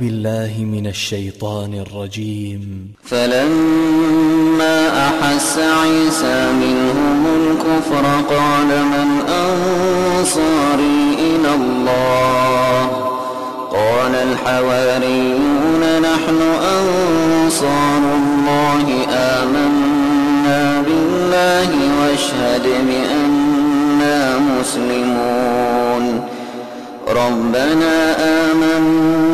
بالله من الشيطان الرجيم. فلما أحس عيسى منهم الكفر قال من أنصاري إلى الله؟ قال الحواريون نحن أنصار الله آمنا بالله واشهد بأننا مسلمون. ربنا آمنا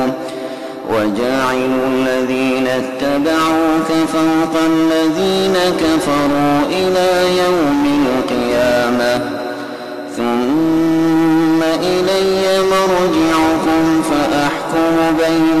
وجاعل الذين اتبعوك فوق الذين كفروا إلى يوم القيامة. ثم إلي مرجعكم فأحكم بينكم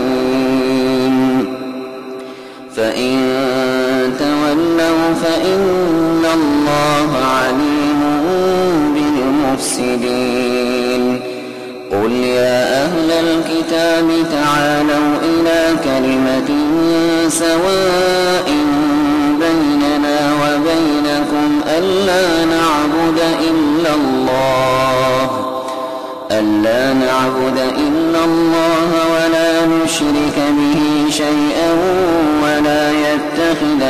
فإن تولوا فإن الله عليم بالمفسدين. قل يا أهل الكتاب تعالوا إلى كلمة سواء بيننا وبينكم ألا نعبد إلا الله. ألا نعبد إلا الله ولا نشرك به شيئا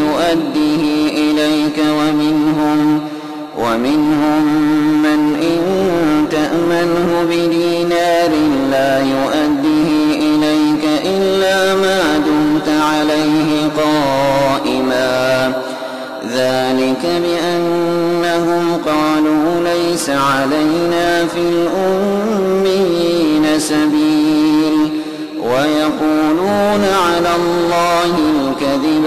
يؤديه إليك ومنهم ومنهم من إن تأمنه بدينار لا يؤديه إليك إلا ما دمت عليه قائما. ذلك بأنهم قالوا ليس علينا في الأمين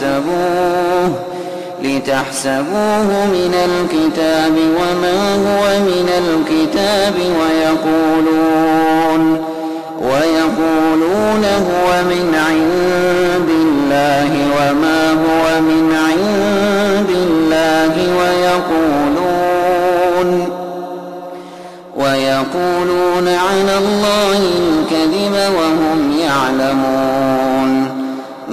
لتحسبوه لتحسبوه من الكتاب وما هو من الكتاب ويقولون ويقولون هو من عند الله وما هو من عند الله ويقولون ويقولون على الله الكذب وهم يعلمون.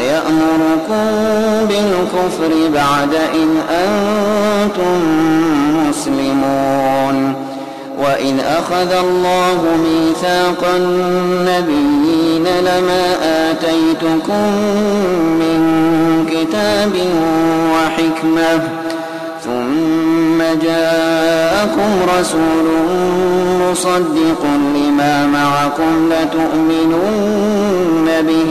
أيأمركم بالكفر بعد إن أنتم مسلمون. وإذ أخذ الله ميثاق النبيين لما آتيتكم من كتاب وحكمة ثم جاءكم رسول مصدق لما معكم لتؤمنن به.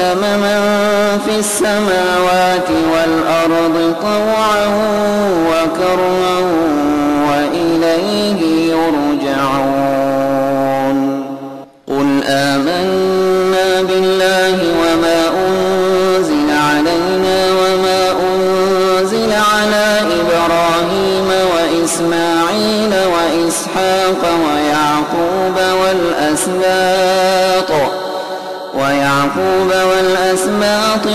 أسلم من في السماوات والأرض طوعا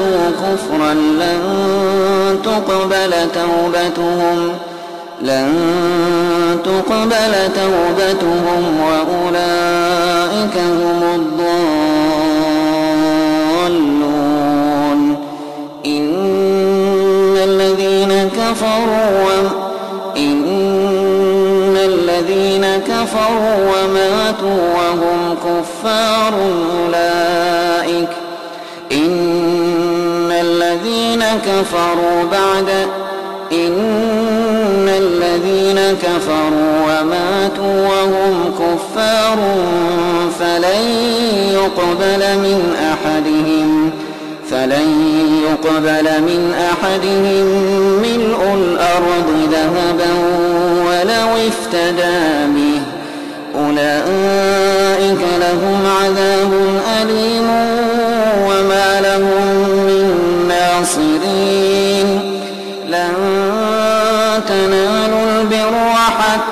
ازدادوا كفرا لن تقبل توبتهم لن تقبل توبتهم وأولئك هم الضالون. إن الذين كفروا إن الذين كفروا وماتوا وهم كفار أولئك. كفروا بعد. إن الذين كفروا وماتوا وهم كفار فلن يقبل من أحدهم فلن يقبل من أحدهم ملء الأرض ذهبا ولو افتدى به. أولئك لهم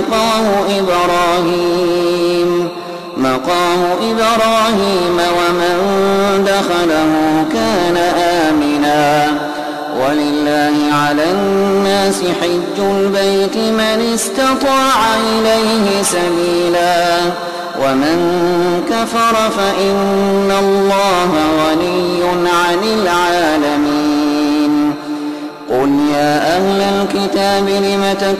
مقام إبراهيم. مقام إبراهيم ومن دخله كان آمنا. ولله على الناس حج البيت من استطاع إليه سبيلا. ومن كفر فإن الله غني عن العالمين. قل يا أهل الكتاب لم تكفرون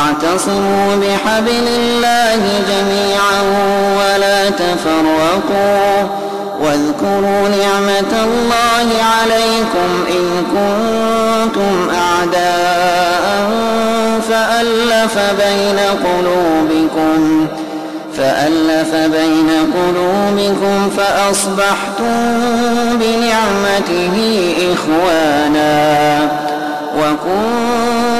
واعتصموا بحبل الله جميعا ولا تفرقوا. واذكروا نعمة الله عليكم إذ كنتم أعداء فألف بين قلوبكم فألف بين قلوبكم فأصبحتم بنعمته إخوانا. وكنتم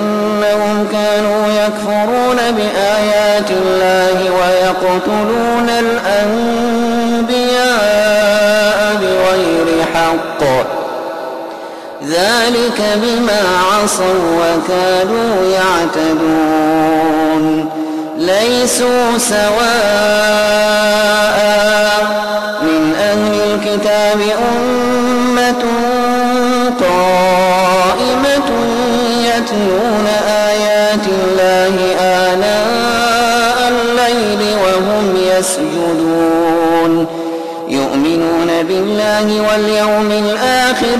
ذلك بما عصوا وكانوا يعتدون. ليسوا سواء من أهل الكتاب أمة قائمة يتلون آيات الله آناء الليل وهم يسجدون. يؤمنون بالله واليوم الآخر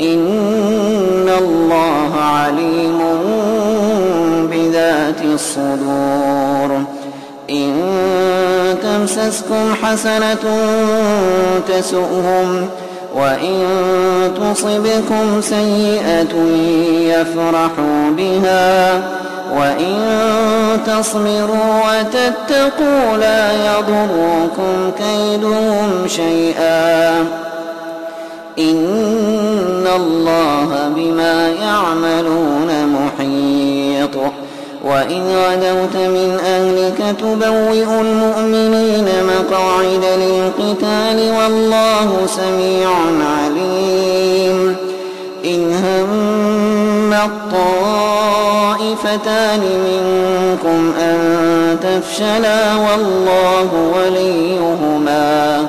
إن الله عليم بذات الصدور إن تمسسكم حسنة تسؤهم وإن تصبكم سيئة يفرحوا بها وإن تصبروا وتتقوا لا يضركم كيدهم شيئا إن الله بما يعملون محيط وإذ غدوت من أهلك تبوئ المؤمنين مقاعد للقتال والله سميع عليم إن هم الطائفتان منكم أن تفشلا والله وليهما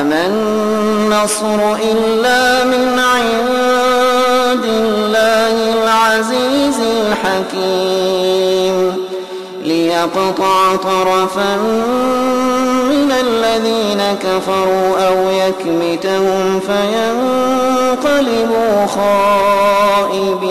وما النصر إلا من عند الله العزيز الحكيم ليقطع طرفا من الذين كفروا أو يكمتهم فينقلبوا خائبين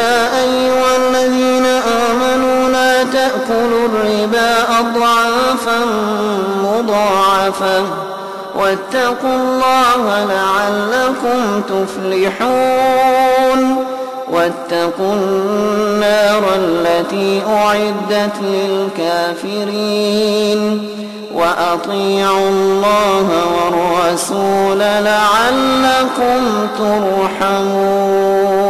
يا أيها الذين آمنوا لا تأكلوا الربا أضعافا مضاعفة واتقوا الله لعلكم تفلحون واتقوا النار التي أعدت للكافرين وأطيعوا الله والرسول لعلكم ترحمون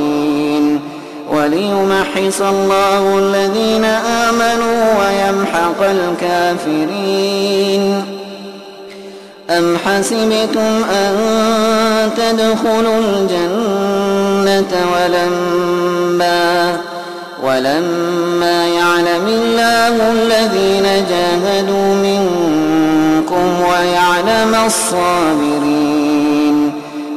وليمحص الله الذين آمنوا ويمحق الكافرين. أم حسبتم أن تدخلوا الجنة ولما ولما يعلم الله الذين جاهدوا منكم ويعلم الصابرين؟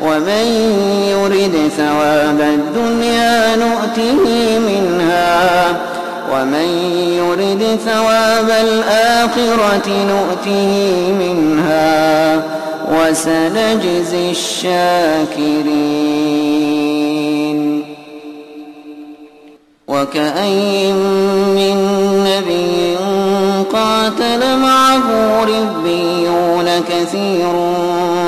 ومن يرد ثواب الدنيا نؤته منها ومن يرد ثواب الآخرة نؤته منها وسنجزي الشاكرين وكأين من نبي قاتل معه ربيون كثير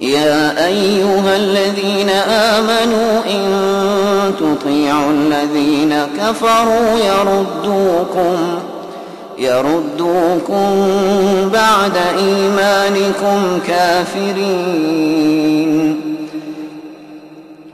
يا أيها الذين آمنوا إن تطيعوا الذين كفروا يردوكم يردوكم بعد إيمانكم كافرين.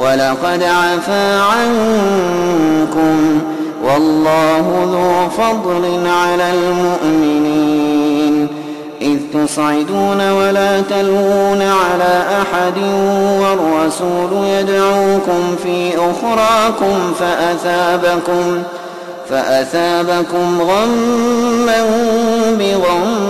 ولقد عفا عنكم والله ذو فضل على المؤمنين. إذ تصعدون ولا تلوون على أحد والرسول يدعوكم في أخراكم فأثابكم فأثابكم غما بغم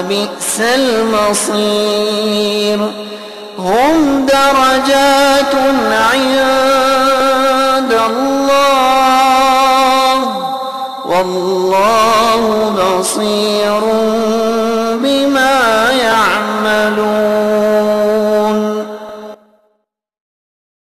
وبئس المصير. هم درجات عند الله. والله بصير.